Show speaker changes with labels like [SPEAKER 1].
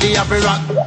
[SPEAKER 1] body have
[SPEAKER 2] a rock.